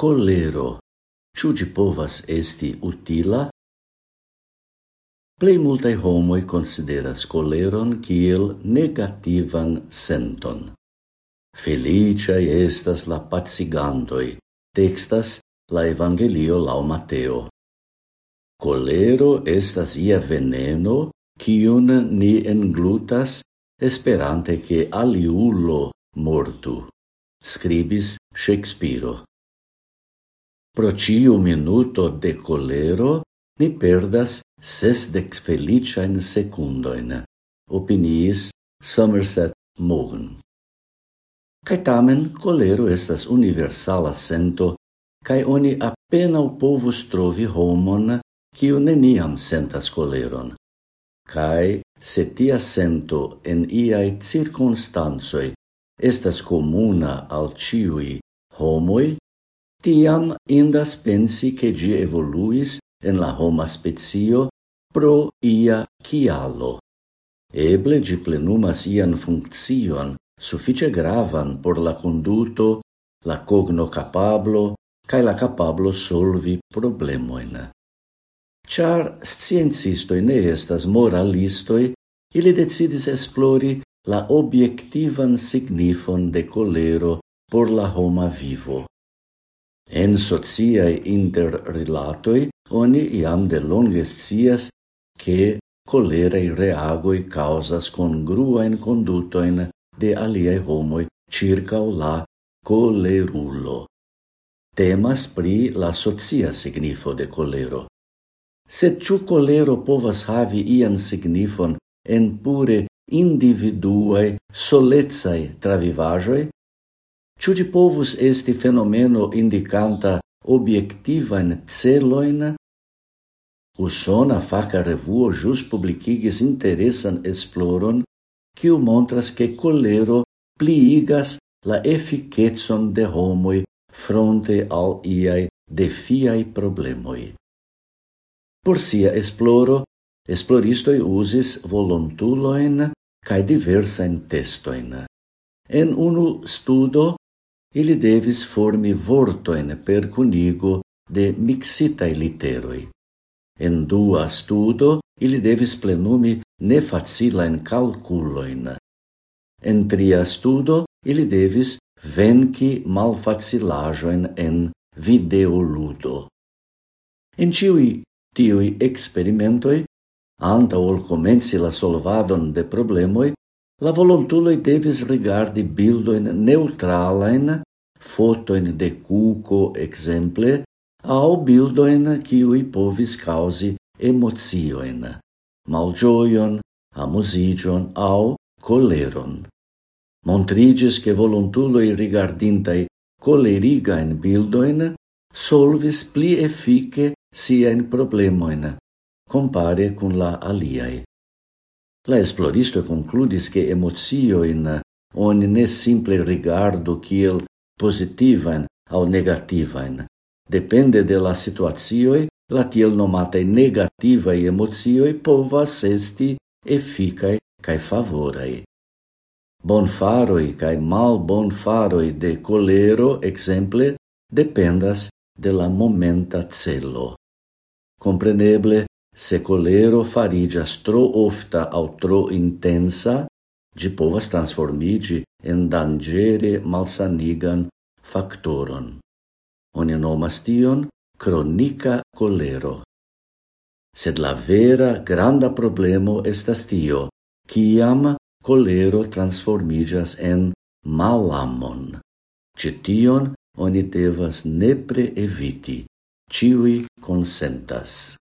colero, ciu gi povas esti utila? Plei multae homoi consideras coleron kiel negativan senton. Feliciae estas la pazigandoi, textas la Evangelio lau Mateo. Colero estas ia veneno kiun ni englutas esperante che aliulo mortu, scribis Shakespeare. Pro ciu minuto de colero ni perdas sesdec feliĉajn secundoin, opiniis Somerset Maugham. Cai tamen colero estas universala sento kaj oni apenaŭ povus trovi homon quiu neniam sentas coleron. Kaj se tia sento en iai circunstansoi estas comuna al ciui homoi, Tiam indas pensi che gi evoluis en la homa spezio pro ia cialo. Eble gi plenumas ian funccion suffice gravan por la conduto, la cogno capablo, cae la capablo solvi problemoin. Char sciencistoi ne estas moralistoi, ili decidis esplori la obiectivan signifon de colero por la homa vivo. En sociae interrelatoi, oni iam de longe scias, che colerei reagoi causas congruaen kondutojn de aliei homoi circa o la colerulo. Temas pri la socia signifo de colero. Sed ciu colero povas havi ian signifon en pure individuae solecaj travivaĵoj? Ciu di povus esti fenomeno indicanta obiectivan celoin, Usona faca revuo jus publicigis interesan esploron, quiu montras che colero pliigas la efficetson de homoi fronte al iai defiai problemoi. Por sia esploro, esploristoi usis voluntuloin cae diversain testoin. En unu studo ili devis formi vortoin per cunigo de mixitae literoi. En dua studo, ili devis plenumi nefacilain calculoin. En tria studo, ili devis venci malfacilajoin en videoludo. En ciui tiui experimentoi, anta ol comenci la solvadon de problemoi, la volontuloi devis rigardi bildoin neutralain, fotoin de cuco, exemple, au bildoin ciui povis causi emozioin, malgioion, amusigion au coleron. Montrigis che volontuloi rigardintai colerigain bildoin solvis pli effice sien problemoin, compare cun la aliai. La esploristo concludis che emocioin oni ne simple rigardo kiel positivan au negativan. Depende de la situazioi, la tiel nomatae negativae emozioi povas esti efficae cae favorae. Bonfaroi cae mal bonfaroi de colero, exemple, dependas de la momenta celo. Compreneble, Se colero farigas tro ofta au tro intensa, gi povas transformigi en dangere malsanigan factoron. Oni nomas tion cronica colero. Sed la vera granda problemo estas tio, ciam colero transformigas en malamon. Cetion oni devas nepre eviti, ciui consentas.